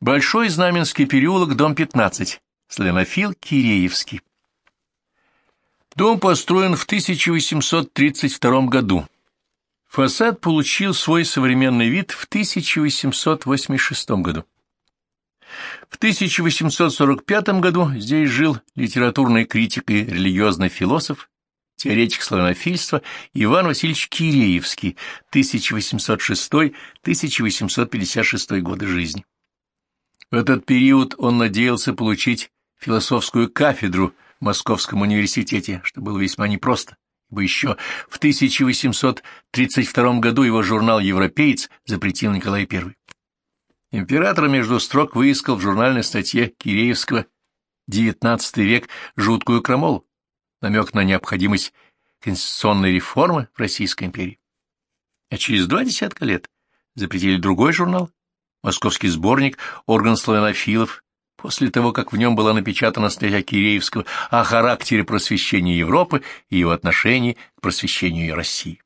Большой Знаменский переулок, дом 15, славянофил Киреевский. Дом построен в 1832 году. Фасад получил свой современный вид в 1886 году. В 1845 году здесь жил литературный критик и религиозный философ, теоретик славянофильства Иван Васильевич Киреевский, 1806-1856 годы жизни. В этот период он надеялся получить философскую кафедру в Московском университете, что было весьма непросто, ибо еще в 1832 году его журнал «Европеец» запретил Николай I. Император между строк выискал в журнальной статье Киреевского XIX век жуткую крамолу, намек на необходимость конституционной реформы в Российской империи. А через два десятка лет запретили другой журнал, московский сборник «Орган славянофилов», после того, как в нем была напечатана статья Киреевского о характере просвещения Европы и его отношении к просвещению России.